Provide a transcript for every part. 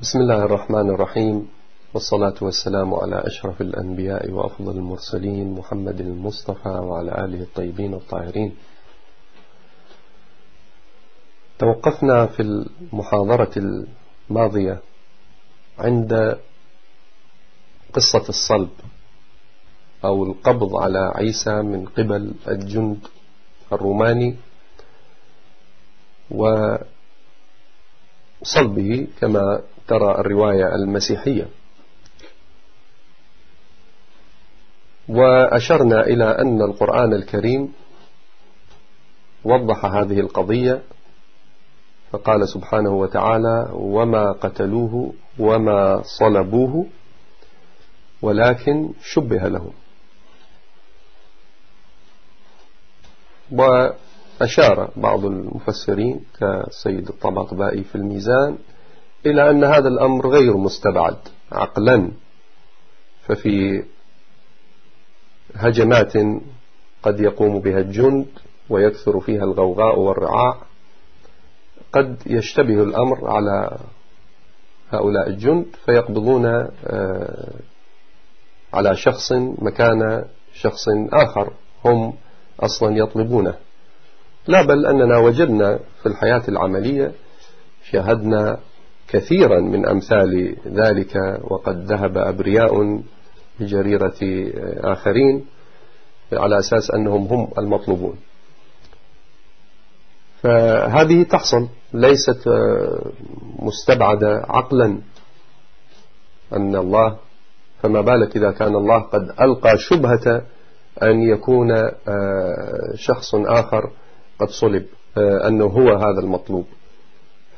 بسم الله الرحمن الرحيم والصلاة والسلام على أشرف الأنبياء وأفضل المرسلين محمد المصطفى وعلى آله الطيبين الطاهرين. توقفنا في المحاضرة الماضية عند قصة الصلب أو القبض على عيسى من قبل الجند الروماني وصلبه كما ترى الرواية المسيحية. وأشرنا إلى أن القرآن الكريم وضح هذه القضية فقال سبحانه وتعالى وما قتلوه وما صلبوه ولكن شبه لهم. وأشار بعض المفسرين كسيد الطباطبائي في الميزان إلى أن هذا الأمر غير مستبعد عقلا ففي هجمات قد يقوم بها الجند ويكثر فيها الغوغاء والرعاع قد يشتبه الأمر على هؤلاء الجند فيقبضون آه، على شخص مكان شخص آخر هم أصلا يطلبونه. لا بل أننا وجدنا في الحياة العملية شاهدنا كثيرا من أمثال ذلك وقد ذهب أبرياء بجريرة آخرين على أساس أنهم هم المطلوبون. فهذه تحصل ليست مستبعدة عقلا أن الله فما بالك إذا كان الله قد ألقى شبهة أن يكون شخص آخر قد صلب أنه هو هذا المطلوب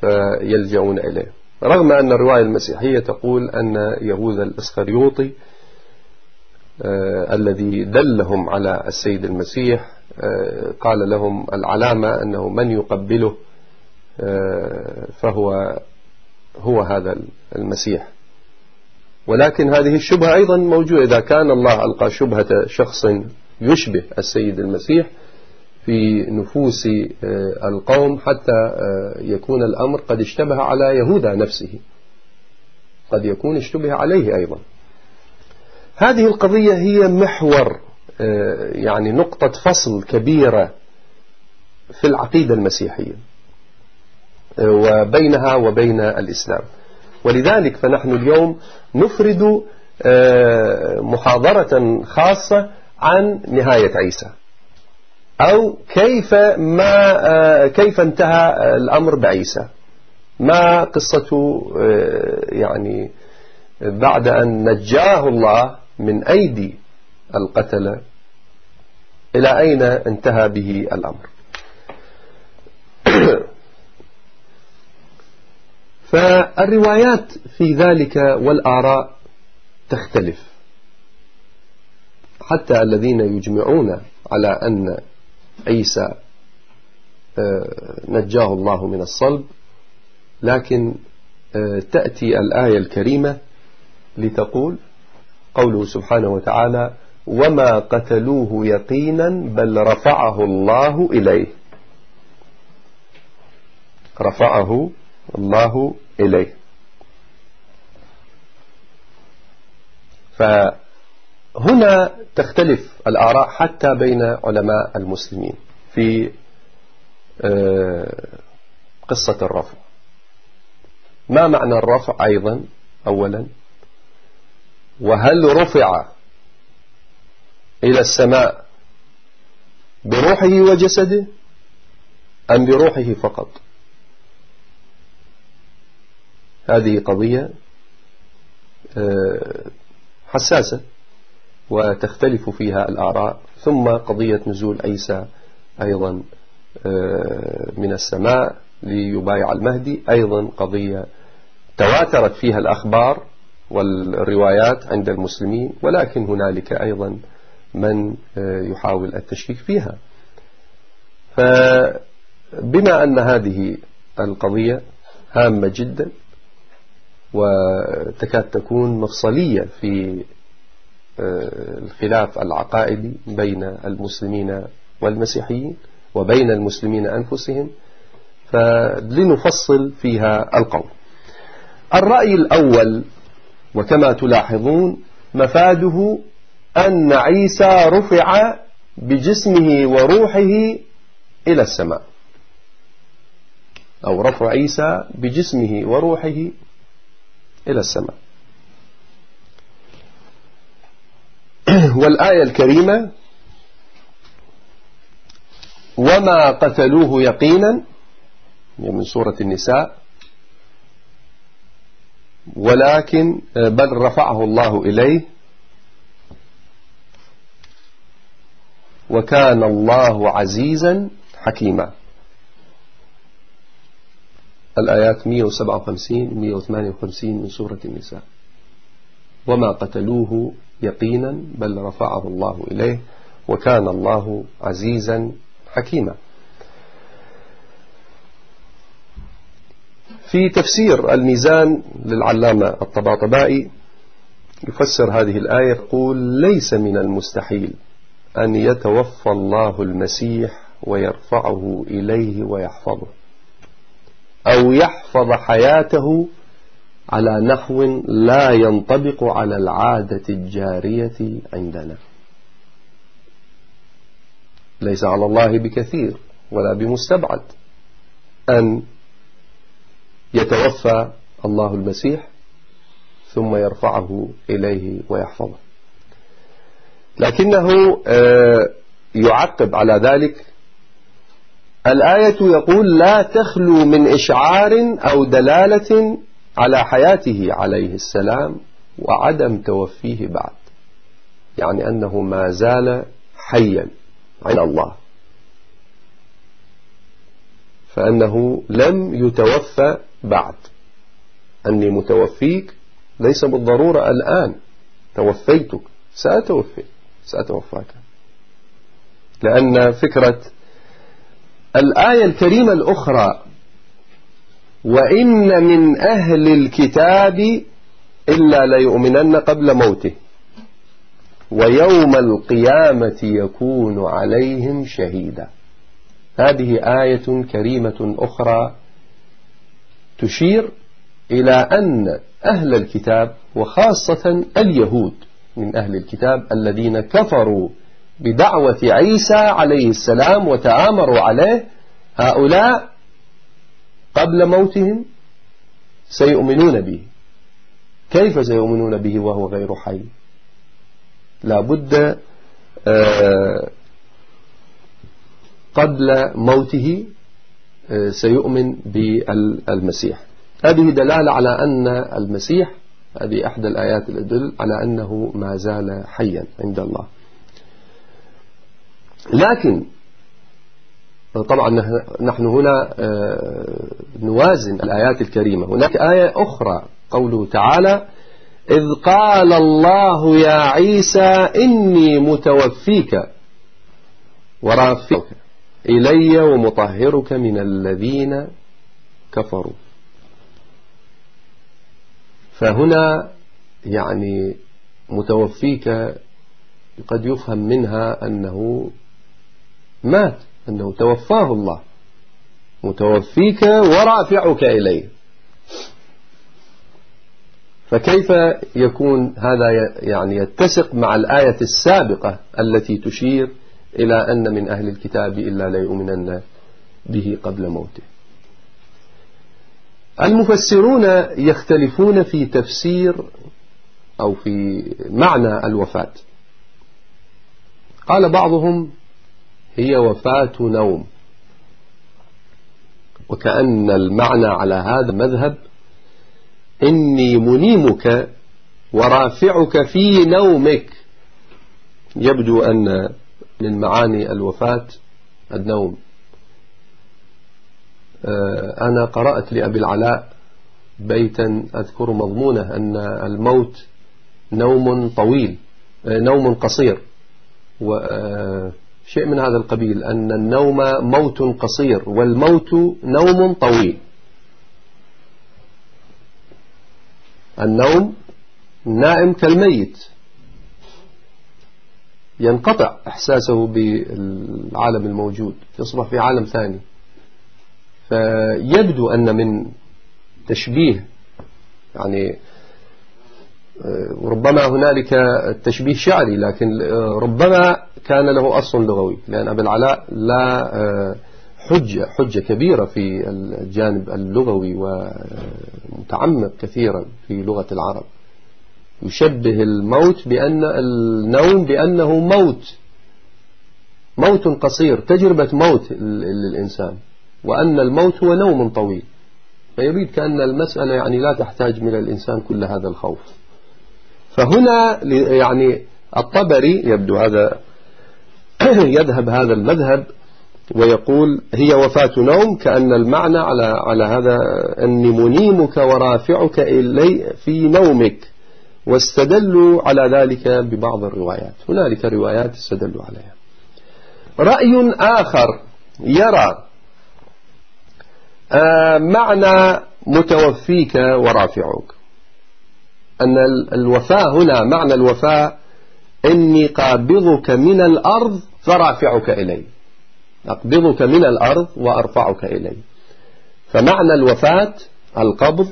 فيلجؤون إليه. رغم أن الرواية المسيحية تقول أن يهوذا الإسخريوطي آه الذي دلهم على السيد المسيح آه قال لهم العلامة أنه من يقبله آه فهو هو هذا المسيح. ولكن هذه الشبهة أيضا موجودة. إذا كان الله ألقى شبهة شخص يشبه السيد المسيح في نفوس آه، القوم حتى آه، يكون الأمر قد اشتبه على يهوذا نفسه. قد يكون اشتبه عليه أيضا. هذه القضية هي محور آه، يعني نقطة فصل كبيرة في العقيدة المسيحية وبينها وبين الإسلام. ولذلك فنحن اليوم نفرد محاضرة خاصة عن نهاية عيسى. أو كيف ما آه، كيف انتهى الأمر بعيسى؟ ما قصة آه، يعني بعد أن نجاه الله من أيدي القتلة إلى أين انتهى به الأمر؟ فالروايات في ذلك والآراء تختلف. حتى الذين يجمعون على أن عيسى آه، نجاه الله من الصلب. لكن آه، تأتي الآية الكريمة لتقول قوله سبحانه وتعالى وما قتلوه يقينا بل رفعه الله إليه. رفعه الله إليه. فهنا تختلف الآراء حتى بين علماء المسلمين في آه، قصة الرفع. ما معنى الرفع أيضا؟ أولا وهل رفع إلى السماء بروحه وجسده أم بروحه فقط؟ هذه قضية آه، حساسة. وتختلف فيها الآراء. ثم قضية نزول عيسى أيضا آه، من السماء ليبايع المهدي. أيضا قضية تواترت فيها الأخبار والروايات عند المسلمين ولكن هنالك أيضا من آه، يحاول التشكيك فيها. فبما أن هذه القضية هامة جدا وتكاد تكون مفصلية في الخلاف العقائدي بين المسلمين والمسيحيين وبين المسلمين أنفسهم فلنفصل فيها القول. الرأي الأول وكما تلاحظون مفاده أن عيسى رفع بجسمه وروحه إلى السماء. أو رفع عيسى بجسمه وروحه إلى السماء. والآية الكريمة وما قتلوه يقينا من سورة النساء ولكن بل رفعه الله إليه وكان الله عزيزا حكيما. الآيات 157 158 من سورة النساء. وما قتلوه يقينا بل رفعه الله إليه وكان الله عزيزا حكيما. في تفسير الميزان للعلامة الطباطبائي يفسر هذه الآية يقول ليس من المستحيل أن يتوفى الله المسيح ويرفعه إليه ويحفظه أو يحفظ حياته على نحو لا ينطبق على العادة الجارية عندنا. ليس على الله بكثير ولا بمستبعد أن يتوفى الله المسيح ثم يرفعه إليه ويحفظه. لكنه آه، يعقب على ذلك. الآية يقول لا تخلو من إشعار أو دلالة على حياته عليه السلام وعدم توفيه بعد. يعني أنه ما زال حيا عند الله. فأنه لم يتوفى بعد. أني متوفيك ليس بالضرورة الآن. توفيتك. سأتوفي. سأتوفاك. لأن فكرة الآية الكريمة الأخرى وإن من أهل الكتاب إلا ليؤمنن قبل موته. ويوم القيامة يكون عليهم شهيدا. هذه آية كريمة أخرى تشير إلى أن أهل الكتاب وخاصة اليهود من أهل الكتاب الذين كفروا بدعوة عيسى عليه السلام وتآمروا عليه هؤلاء قبل موتهم سيؤمنون به. كيف سيؤمنون به وهو غير حي؟ لابد آه، قبل موته آه، سيؤمن بالمسيح. هذه دلالة على أن المسيح هذه أحد الآيات اللي تدل على أنه ما زال حيا عند الله. لكن طبعا نحن هنا آه، نوازن الآيات الكريمة. هناك آية أخرى قوله تعالى إذ قال الله يا عيسى إني متوفيك ورافعك إلي ومطهرك من الذين كفروا. فهنا يعني متوفيك قد يفهم منها أنه مات. أنه توفاه الله. متوفيك ورافعك إليه. فكيف يكون هذا يعني يتسق مع الآية السابقة التي تشير إلى أن من أهل الكتاب إلا ليؤمنن به قبل موته؟ المفسرون يختلفون في تفسير أو في معنى الوفاة. قال بعضهم هي وفاة نوم. وكأن المعنى على هذا المذهب إني منيمك ورافعك في نومك. يبدو أن من معاني الوفاة النوم. آه، أنا قرأت لأبي العلاء بيتا أذكر مضمونه أن الموت نوم طويل آه، نوم قصير. آه، من هذا القبيل أن النوم موت قصير والموت نوم طويل. النوم النائم كالميت. ينقطع إحساسه بالعالم الموجود يصبح في عالم ثاني. فيبدو أن من تشبيه يعني ربما هنالك تشبيه شعري لكن ربما كان له أصل لغوي لأن أبي العلاء لا حجة حجة كبيرة في الجانب اللغوي ومتعمق كثيرا في لغة العرب. يشبه الموت بأن النوم بأنه موت موت قصير تجربة موت للإنسان وأن الموت هو نوم طويل. فيريد كأن المسألة يعني لا تحتاج من الإنسان كل هذا الخوف. فهنا يعني الطبري يبدو هذا يذهب هذا المذهب ويقول هي وفاة نوم كأن المعنى على على هذا أني منيمك ورافعك إلي في نومك واستدلوا على ذلك ببعض الروايات. هنالك روايات استدلوا عليها. رأي آخر يرى آه، معنى متوفيك ورافعك. أن الوفاء هنا معنى الوفاء إني قابضك من الأرض فرافعك إلي. أقبضك من الأرض وأرفعك إلي. فمعنى الوفاة القبض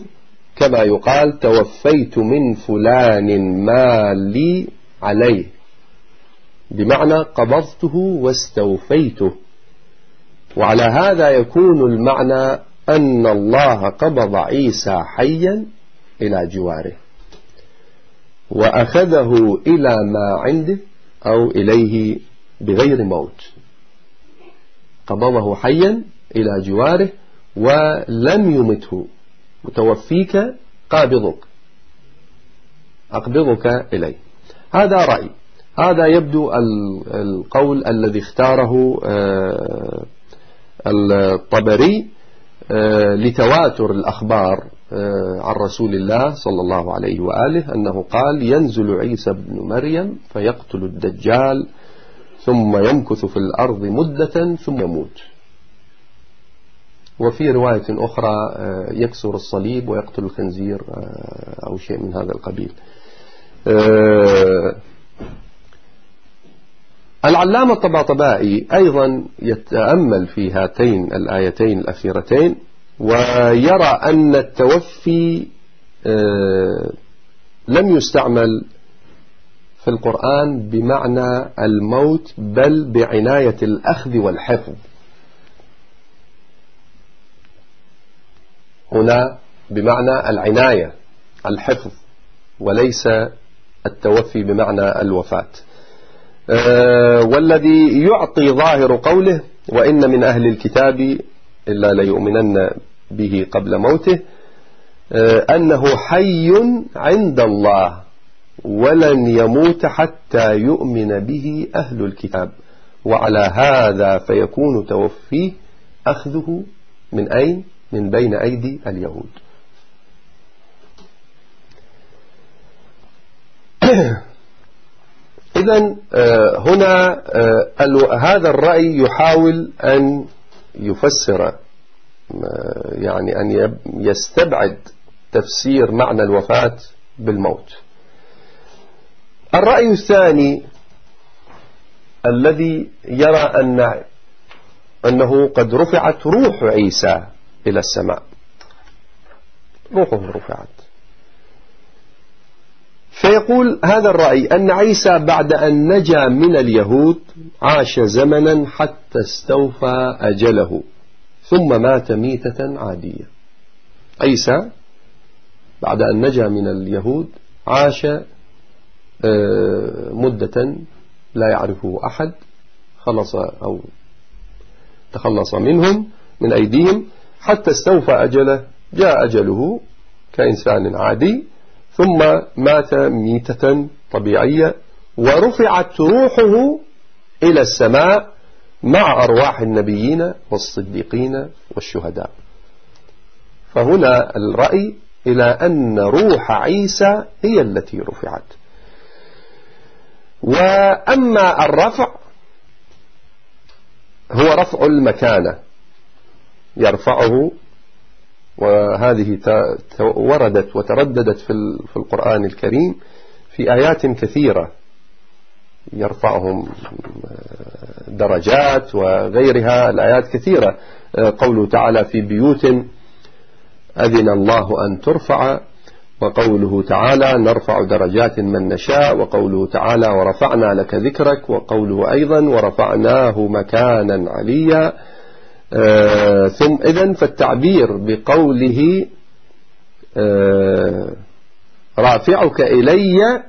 كما يقال توفيت من فلان ما لي عليه. بمعنى قبضته واستوفيته. وعلى هذا يكون المعنى أن الله قبض عيسى حيا إلى جواره. وأخذه إلى ما عنده أو إليه بغير موت. قبضه حيا إلى جواره ولم يمته. متوفيك قابضك. أقبضك إليه. هذا رأي. هذا يبدو القول الذي اختاره آه، الطبري آه، لتواتر الأخبار. عن رسول الله صلى الله عليه وآله أنه قال ينزل عيسى بن مريم فيقتل الدجال ثم يمكث في الأرض مدة ثم يموت. وفي رواية أخرى آه، يكسر الصليب ويقتل الخنزير أو شيء من هذا القبيل. العلامة الطباطبائي أيضا يتأمل في هاتين الآيتين الأخيرتين ويرى أن التوفي آه، لم يستعمل في القرآن بمعنى الموت بل بعناية الأخذ والحفظ. هنا بمعنى العناية الحفظ وليس التوفي بمعنى الوفاة. آه، والذي يعطي ظاهر قوله وإن من أهل الكتاب إلا ليؤمنن به قبل موته آه، أنه حي عند الله ولن يموت حتى يؤمن به أهل الكتاب وعلى هذا فيكون توفيه أخذه من أين؟ من بين أيدي اليهود إذا آه، هنا آه، هذا الرأي يحاول أن يفسر يعني أن يستبعد تفسير معنى الوفاة بالموت. الرأي الثاني الذي يرى أن أنه قد رفعت روح عيسى إلى السماء. روحه رفعت. فيقول هذا الرأي أن عيسى بعد أن نجا من اليهود عاش زمنا حتى استوفى أجله. ثم مات ميتة عادية. عيسى بعد أن نجا من اليهود عاش آه، مدة لا يعرفه أحد. خلص أو تخلص منهم من أيديهم حتى استوفى أجله. جاء أجله كإنسان عادي. ثم مات ميتة طبيعية ورفعت روحه إلى السماء. مع أرواح النبيين والصديقين والشهداء. فهنا الرأي إلى أن روح عيسى هي التي رفعت. وأما الرفع هو رفع المكانة يرفعه وهذه وردت وترددت في القرآن الكريم في آيات كثيرة. يرفعهم درجات وغيرها الآيات كثيرة. آه، قوله تعالى في بيوت أذن الله أن ترفع وقوله تعالى نرفع درجات من نشاء وقوله تعالى ورفعنا لك ذكرك وقوله أيضا ورفعناه مكانا عليا. آه ثم إذن فالتعبير بقوله آه رافعك إلي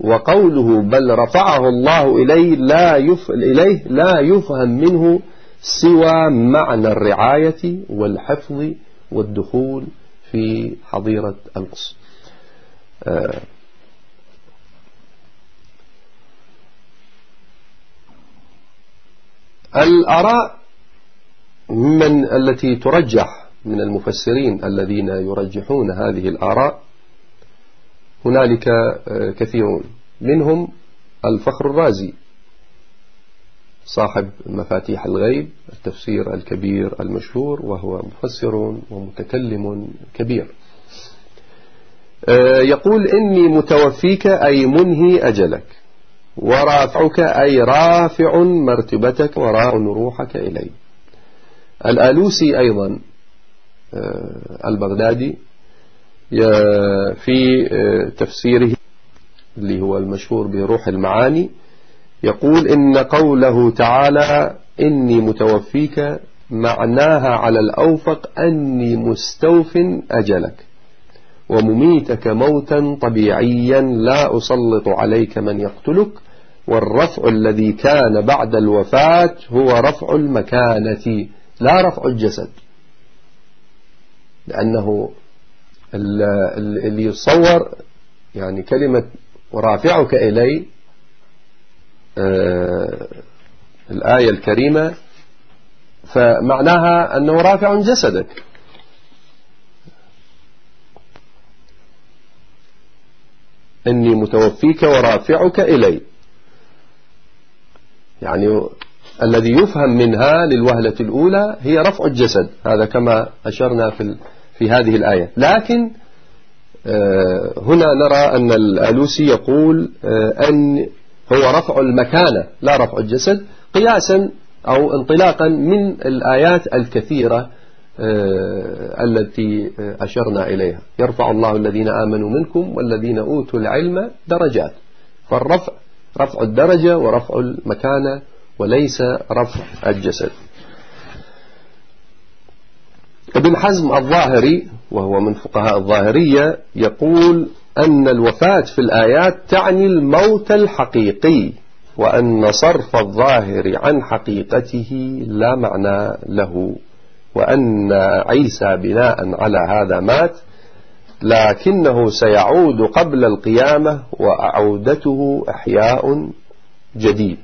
وقوله بل رفعه الله إليه لا يف... إليه لا يفهم منه سوى معنى الرعاية والحفظ والدخول في حظيرة القص آه. الآراء من التي ترجح من المفسرين الذين يرجحون هذه الآراء هنالك آه، كثيرون. منهم الفخر الرازي. صاحب مفاتيح الغيب التفسير الكبير المشهور وهو مفسر ومتكلم كبير. آه، يقول إني متوفيك أي منهي أجلك. ورافعك أي رافع مرتبتك. ورافع روحك إلي. الآلوسي أيضا آه، البغدادي في آه، تفسيره اللي هو المشهور بروح المعاني يقول إن قوله تعالى إني متوفيك معناها على الأوفق أني مستوف أجلك ومميتك موتا طبيعيا لا أسلط عليك من يقتلك والرفع الذي كان بعد الوفاة هو رفع المكانة لا رفع الجسد لأنه اللي يتصور يعني كلمة ورافعك إلي آه الآية الكريمة فمعناها أنه رافع جسدك. إني متوفيك ورافعك إلي. يعني الذي يفهم منها للوهلة الأولى هي رفع الجسد. هذا كما أشرنا في في هذه الآية. لكن آه، هنا نرى أن الألوسي يقول آه، أن هو رفع المكانة لا رفع الجسد قياسا أو انطلاقا من الآيات الكثيرة آه، التي أشرنا إليها. يرفع الله الذين آمنوا منكم والذين أوتوا العلم درجات. فالرفع رفع الدرجة ورفع المكانة وليس رفع الجسد. ابن حزم الظاهري وهو من فقهاء الظاهرية يقول أن الوفاة في الآيات تعني الموت الحقيقي وأن صرف الظاهر عن حقيقته لا معنى له وأن عيسى بناء على هذا مات لكنه سيعود قبل القيامة وعودته إحياء جديد.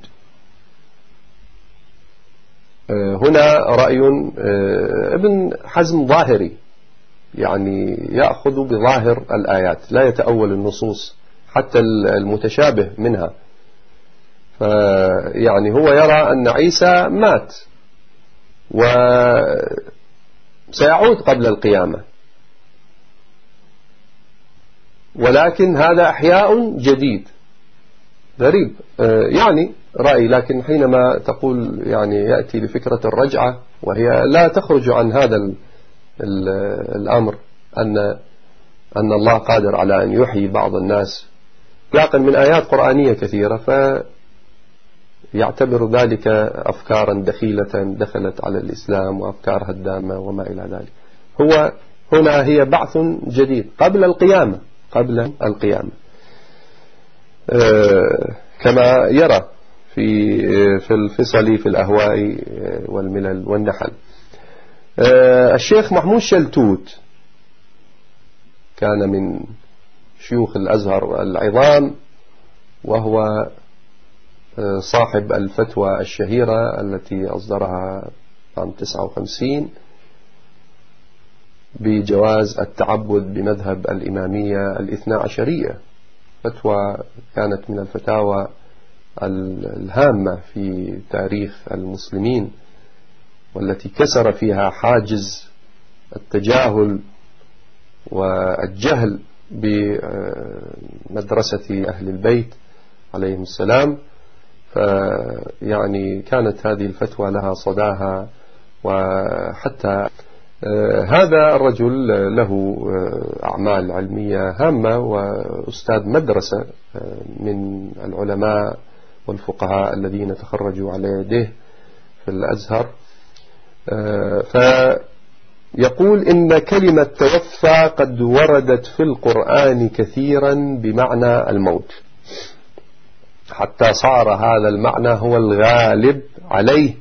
هنا رأي آه، ابن حزم ظاهري يعني يأخذ بظاهر الآيات لا يتأول النصوص حتى المتشابه منها. فيعني هو يرى أن عيسى مات وسيعود قبل القيامة. ولكن هذا أحياء جديد. غريب. آه، يعني رأي لكن حينما تقول يعني يأتي لفكرة الرجعة وهي لا تخرج عن هذا الأمر أن أن الله قادر على أن يحيي بعض الناس. إطلاقا من آيات قرآنية كثيرة فيعتبر ذلك أفكارا دخيلة دخلت على الإسلام وأفكار هدامة وما إلى ذلك. هو هنا هي بعث جديد قبل القيامة قبل القيامة. كما يرى في في الفصل في الأهواء والملل والنحل. آه، الشيخ محمود شلتوت كان من شيوخ الأزهر العظام وهو آه، صاحب الفتوى الشهيرة التي أصدرها عام 59 بجواز التعبد بمذهب الإمامية الاثنى عشرية. فتوى كانت من الفتاوى الهامة في تاريخ المسلمين والتي كسر فيها حاجز التجاهل والجهل بمدرسة أهل البيت عليهم السلام. فيعني كانت هذه الفتوى لها صداها وحتى هذا الرجل له آه، أعمال علمية هامة وأستاذ مدرسة آه، من العلماء والفقهاء الذين تخرجوا على يديه في الأزهر. فيقول إن كلمة توفى قد وردت في القرآن كثيرا بمعنى الموت. حتى صار هذا المعنى هو الغالب عليه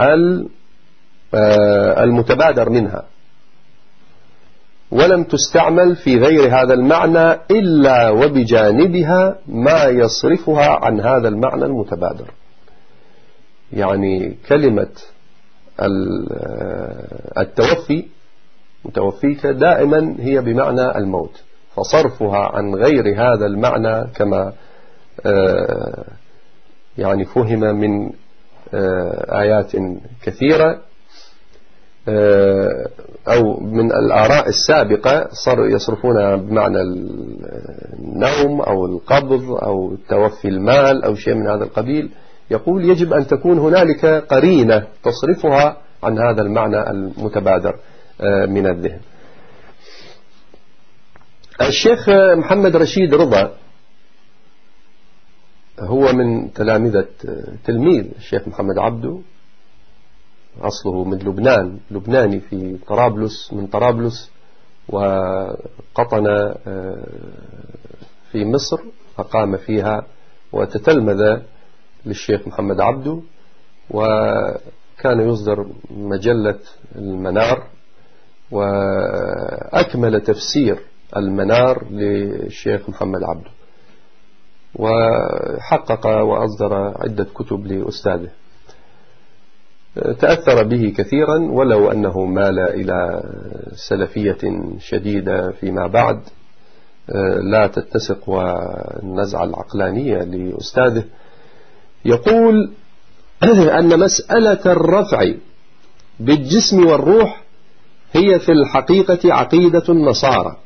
آه، المتبادر منها. ولم تستعمل في غير هذا المعنى إلا وبجانبها ما يصرفها عن هذا المعنى المتبادر. يعني كلمة آه، التوفي متوفيك دائما هي بمعنى الموت. فصرفها عن غير هذا المعنى كما آه، يعني فهم من آيات كثيرة آه، أو من الآراء السابقة صاروا يصرفونها بمعنى النوم أو القبض أو توفي المال أو شيء من هذا القبيل. يقول يجب أن تكون هنالك قرينة تصرفها عن هذا المعنى المتبادر آه، من الذهن. الشيخ محمد رشيد رضا هو من تلامذة تلميذ الشيخ محمد عبده. أصله من لبنان لبناني في طرابلس من طرابلس وقطن آه، في مصر أقام فيها وتتلمذ للشيخ محمد عبده وكان يصدر مجلة المنار وأكمل تفسير المنار للشيخ محمد عبده وحقق وأصدر عدة كتب لأستاذه. تأثر به كثيرا ولو أنه مال إلى سلفية شديدة فيما بعد لا تتسق والنزعة العقلانية لأستاذه. يقول أن مسألة الرفع بالجسم والروح هي في الحقيقة عقيدة النصارى.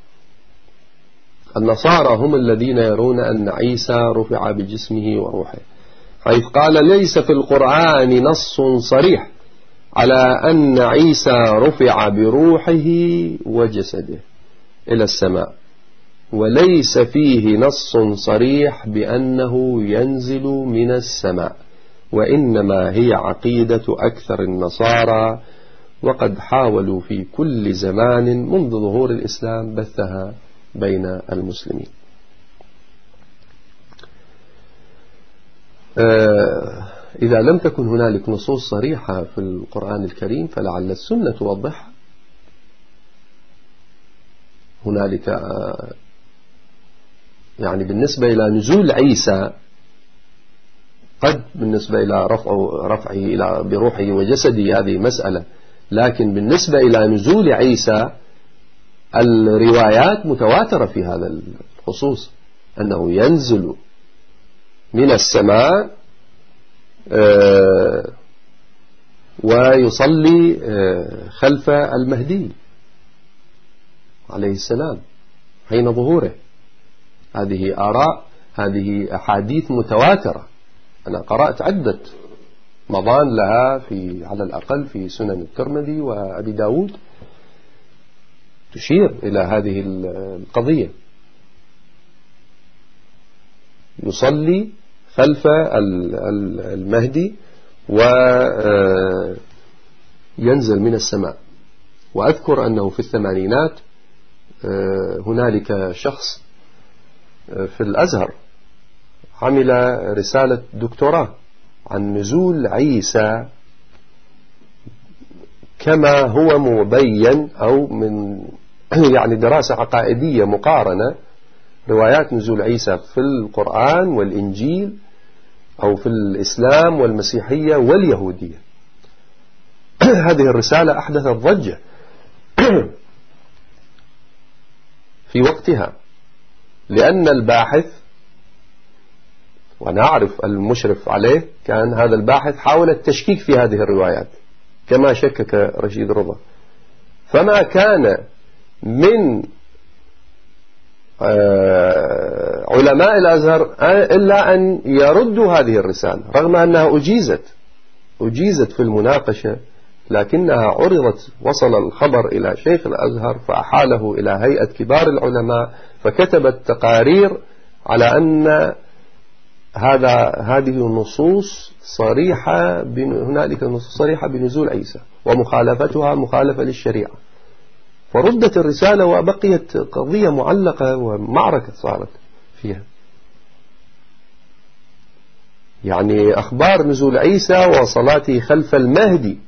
النصارى هم الذين يرون أن عيسى رفع بجسمه وروحه. حيث قال ليس في القرآن نص صريح على أن عيسى رفع بروحه وجسده إلى السماء وليس فيه نص صريح بأنه ينزل من السماء وإنما هي عقيدة أكثر النصارى وقد حاولوا في كل زمان منذ ظهور الإسلام بثها بين المسلمين. إذا لم تكن هنالك نصوص صريحة في القرآن الكريم فلعل السنة توضحها هنالك آه، يعني بالنسبة إلى نزول عيسى قد بالنسبة إلى رفع رفعه إلى بروحه وجسده هذه مسألة لكن بالنسبة إلى نزول عيسى الروايات متواترة في هذا الخصوص أنه ينزل من السماء آه، ويصلي آه، خلف المهدي عليه السلام حين ظهوره. هذه آراء هذه أحاديث متواترة. أنا قرأت عدة مضان لها في على الأقل في سنن الترمذي وأبي داود تشير إلى هذه القضية. يصلي خلف المهدي وينزل آه، من السماء. وأذكر أنه في الثمانينات آه، هنالك شخص آه، في الأزهر عمل رسالة دكتوراه عن نزول عيسى كما هو مبين أو من يعني دراسة عقائدية مقارنة روايات نزول عيسى في القرآن والإنجيل أو في الإسلام والمسيحية واليهودية. هذه الرسالة أحدثت ضجة. في وقتها لأن الباحث وأنا أعرف المشرف عليه كان هذا الباحث حاول التشكيك في هذه الروايات كما شكك رشيد رضا. فما كان من علماء الأزهر إلا أن يردوا هذه الرسالة رغم أنها أجيزت أجيزت في المناقشة لكنها عرضت وصل الخبر إلى شيخ الأزهر فأحاله إلى هيئة كبار العلماء فكتبت تقارير على أن هذا هذه النصوص صريحة هنالك نصوص صريحة بنزول عيسى ومخالفتها مخالفة للشريعة. فردت الرسالة وبقيت قضية معلقة ومعركة صارت فيها. يعني أخبار نزول عيسى وصلاته خلف المهدي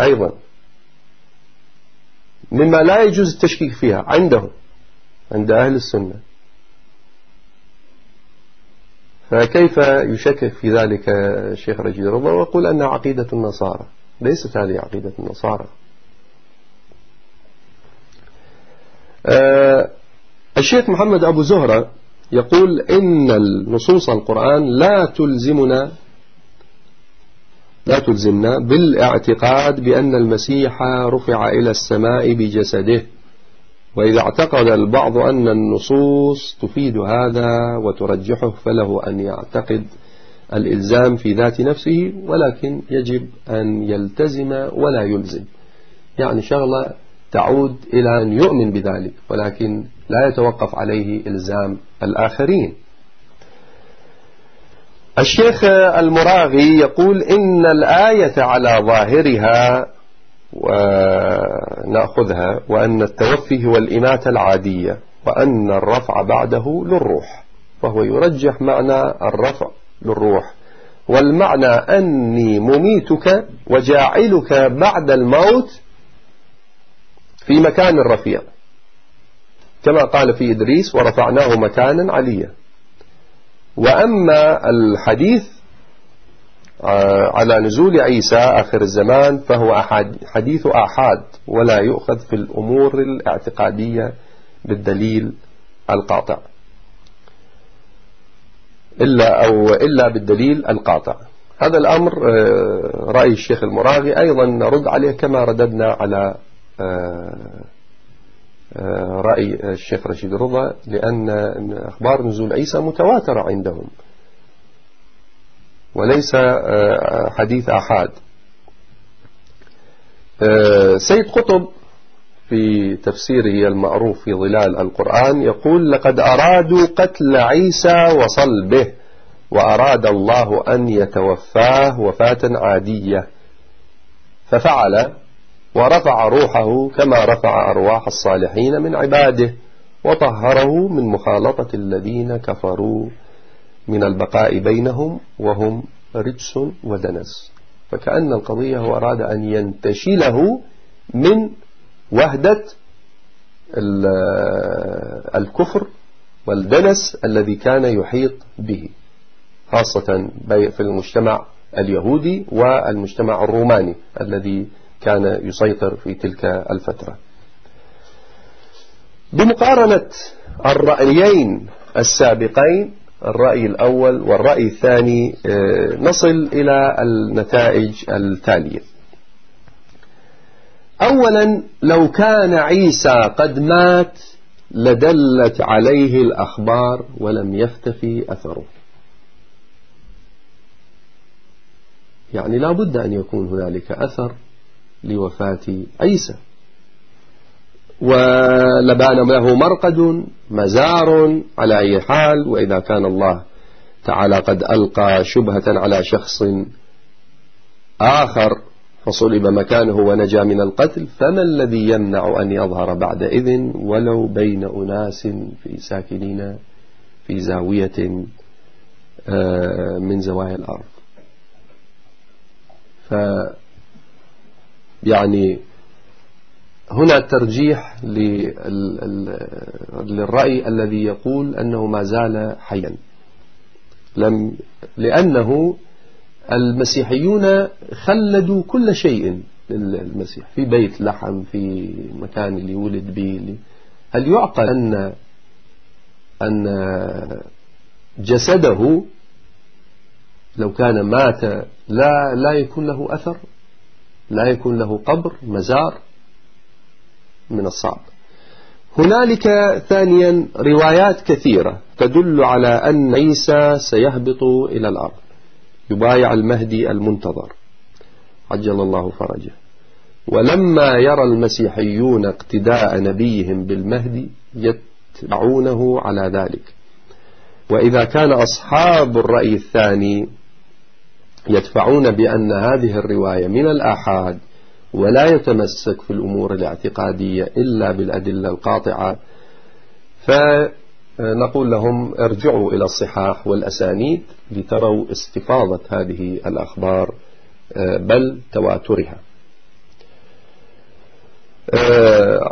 أيضا. مما لا يجوز التشكيك فيها عندهم عند أهل السنة. فكيف يشكك في ذلك الشيخ رجيد رضا ويقول أنها عقيدة النصارى؟ ليست هذه عقيدة النصارى آه، الشيخ محمد أبو زهرة يقول إن النصوص القرآن لا تلزمنا لا تلزمنا بالاعتقاد بأن المسيح رفع إلى السماء بجسده وإذا اعتقد البعض أن النصوص تفيد هذا وترجحه فله أن يعتقد الإلزام في ذات نفسه ولكن يجب أن يلتزم ولا يلزم. يعني شغلة تعود إلى أن يؤمن بذلك ولكن لا يتوقف عليه إلزام الآخرين. الشيخ المراغي يقول إن الآية على ظاهرها ونأخذها وأن التوفي هو الإماتة العادية وأن الرفع بعده للروح فهو يرجح معنى الرفع للروح. والمعنى أني مميتك وجاعلك بعد الموت في مكان رفيع. كما قال في إدريس ورفعناه مكانا عليا. وأما الحديث آه، على نزول عيسى آخر الزمان فهو حديث آحاد ولا يؤخذ في الأمور الاعتقادية بالدليل القاطع. إلا أو إلا بالدليل القاطع. هذا الأمر آه، رأي الشيخ المراغي أيضا نرد عليه كما رددنا على رأي الشيخ رشيد رضا لأن أخبار نزول عيسى متواترة عندهم. وليس آه، حديث أحد. آه، سيد قطب في تفسيره المعروف في ظلال القرآن يقول لقد أرادوا قتل عيسى وصلبه وأراد الله أن يتوفاه وفاة عادية. ففعل ورفع روحه كما رفع أرواح الصالحين من عباده وطهره من مخالطة الذين كفروا من البقاء بينهم وهم رجس ودنس. فكأن القضية هو أراد أن ينتشله من وهدة الكفر والدنس الذي كان يحيط به خاصة في المجتمع اليهودي والمجتمع الروماني الذي كان يسيطر في تلك الفترة. بمقارنة الرأيين السابقين الرأي الأول والرأي الثاني آه، نصل إلى النتائج التالية. أولا لو كان عيسى قد مات لدلت عليه الأخبار ولم يختفي أثره. يعني لا بد أن يكون هنالك أثر لوفاة عيسى. ولبان له مرقد مزار على أي حال وإذا كان الله تعالى قد ألقى شبهة على شخص آخر فصلب مكانه ونجا من القتل فما الذي يمنع أن يظهر بعد إذن؟ ولو بين أناس في ساكنين في زاوية آه، من زوايا الأرض. ف يعني هنا ترجيح للرأي الذي يقول أنه ما زال حيا. لم لأنه المسيحيون خلدوا كل شيء للمسيح. في بيت لحم في مكان اللي ولد به هل يعقل أن أن جسده لو كان مات لا لا يكون له أثر؟ لا يكون له قبر مزار من الصعب. هنالك ثانيا روايات كثيرة تدل على أن عيسى سيهبط إلى الأرض يبايع المهدي المنتظر. عجل الله فرجه. ولما يرى المسيحيون اقتداء نبيهم بالمهدي يتبعونه على ذلك. وإذا كان أصحاب الرأي الثاني يدفعون بأن هذه الرواية من الآحاد ولا يتمسك في الأمور الاعتقادية إلا بالأدلة القاطعة. فنقول لهم ارجعوا إلى الصحاح والأسانيد لتروا استفاضة هذه الأخبار بل تواترها.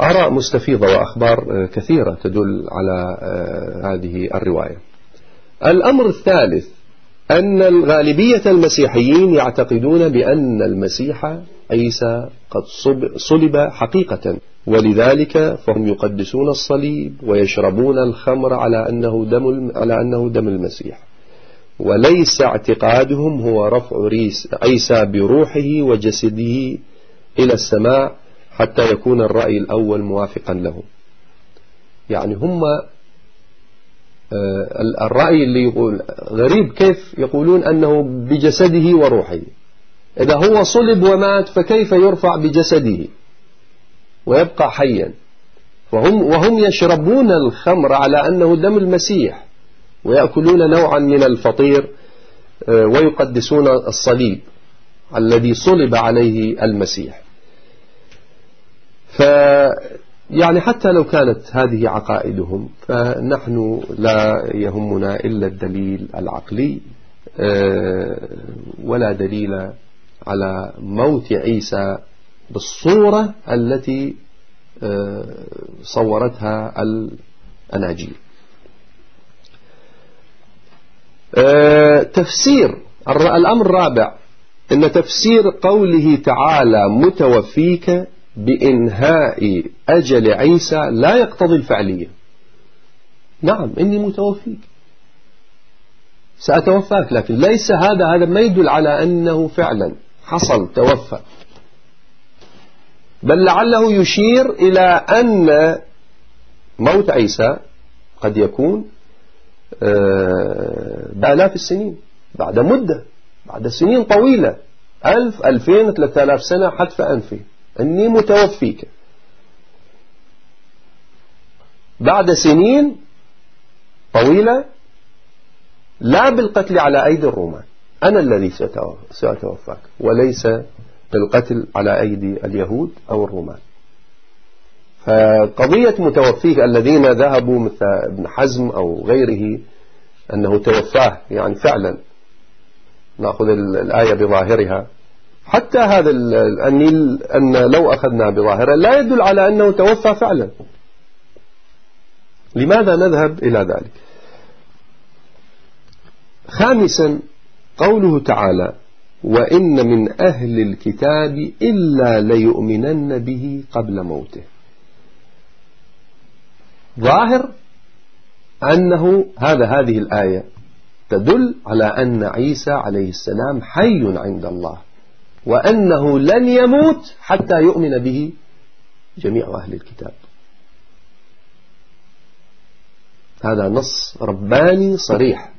آراء مستفيضة وأخبار كثيرة تدل على هذه الرواية. الأمر الثالث أن الغالبية المسيحيين يعتقدون بأن المسيح عيسى قد صلب حقيقة ولذلك فهم يقدسون الصليب ويشربون الخمر على أنه دم على أنه دم المسيح. وليس اعتقادهم هو رفع عيسى بروحه وجسده إلى السماء حتى يكون الرأي الأول موافقا له. يعني هم الرأي اللي يقول غريب كيف يقولون أنه بجسده وروحه. إذا هو صلب ومات فكيف يرفع بجسده؟ ويبقى حيا. وهم, وهم يشربون الخمر على أنه دم المسيح ويأكلون نوعا من الفطير آه، ويقدسون الصليب الذي صلب عليه المسيح. ف يعني حتى لو كانت هذه عقائدهم فنحن لا يهمنا إلا الدليل العقلي آه، ولا دليل على موت عيسى بالصورة التي آه، صورتها الأناجيل آه، تفسير الأمر الرابع أن تفسير قوله تعالى متوفيك بإنهاء أجل عيسى لا يقتضي الفعلية. نعم إني متوفيك. سأتوفاك لكن ليس هذا هذا ما يدل على أنه فعلا حصل توفى. بل لعله يشير إلى أن موت عيسى قد يكون آه، بآلاف السنين بعد مدة بعد سنين طويلة ألف ألفين ثلاثة آلاف سنة حتف أنفي أني متوفيك. بعد سنين طويلة لا بالقتل على أيدي الرومان. أنا الذي سأتوفاك وليس بالقتل على أيدي اليهود أو الرومان. فقضية متوفيك الذين ذهبوا مثل ابن حزم أو غيره أنه توفاه يعني فعلا. نأخذ الآية بظاهرها. حتى هذا النيل أن لو أخذنا بظاهرة لا يدل على أنه توفى فعلا. لماذا نذهب إلى ذلك؟ خامسا قوله تعالى وإن من أهل الكتاب إلا ليؤمنن به قبل موته. ظاهر أنه هذا هذه الآية تدل على أن عيسى عليه السلام حي عند الله. وأنه لن يموت حتى يؤمن به جميع أهل الكتاب. هذا نص رباني صريح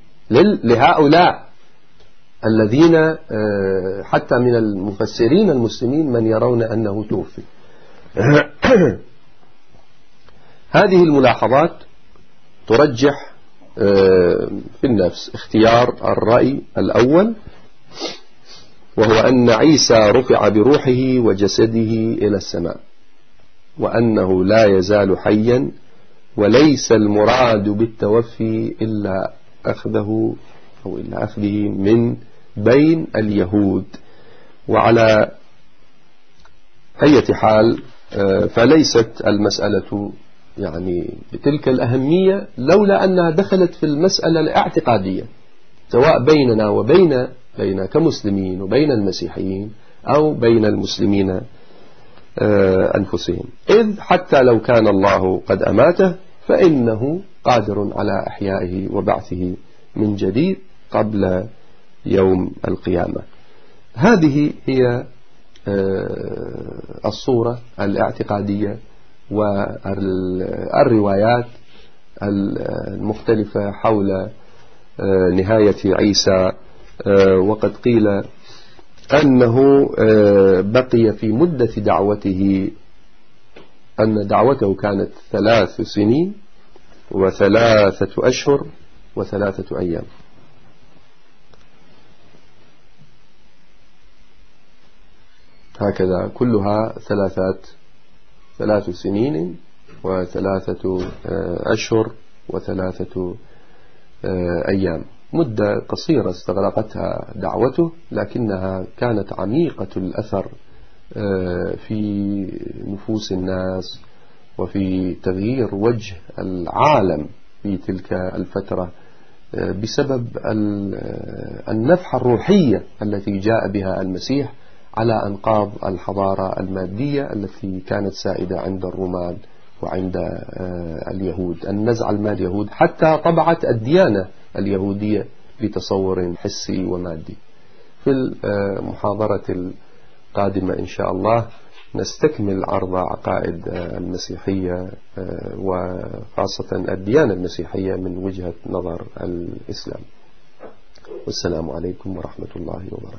لهؤلاء الذين آه، حتى من المفسرين المسلمين من يرون أنه توفي. هذه الملاحظات ترجح آه، في النفس اختيار الرأي الأول. وهو أن عيسى رفع بروحه وجسده إلى السماء وأنه لا يزال حيا وليس المراد بالتوفي إلا أخذه أو إلا أخذه من بين اليهود. وعلى أي حال آه، فليست المسألة يعني بتلك الأهمية لولا أنها دخلت في المسألة الاعتقادية سواء بيننا وبين بين كمسلمين وبين المسيحيين أو بين المسلمين آه، أنفسهم. إذ حتى لو كان الله قد أماته فإنه قادر على إحيائه وبعثه من جديد قبل يوم القيامة. هذه هي آه، الصورة الاعتقادية والروايات المختلفة حول آه، نهاية عيسى وقد قيل أنه آه، بقي في مدة دعوته أن دعوته كانت ثلاث سنين وثلاثة أشهر وثلاثة أيام. هكذا كلها ثلاثات ثلاث سنين وثلاثة آه، أشهر وثلاثة آه، أيام. مدة قصيرة استغرقتها دعوته لكنها كانت عميقة الأثر آه، في نفوس الناس وفي تغيير وجه العالم في تلك الفترة بسبب النفحة الروحية التي جاء بها المسيح على أنقاض الحضارة المادية التي كانت سائدة عند الرومان وعند آه، اليهود. النزع المال اليهود حتى طبعت الديانة اليهودية بتصور حسي ومادي. في المحاضرة القادمة إن شاء الله نستكمل عرض عقائد المسيحية وخاصة الديانة المسيحية من وجهة نظر الإسلام. والسلام عليكم ورحمة الله وبركاته.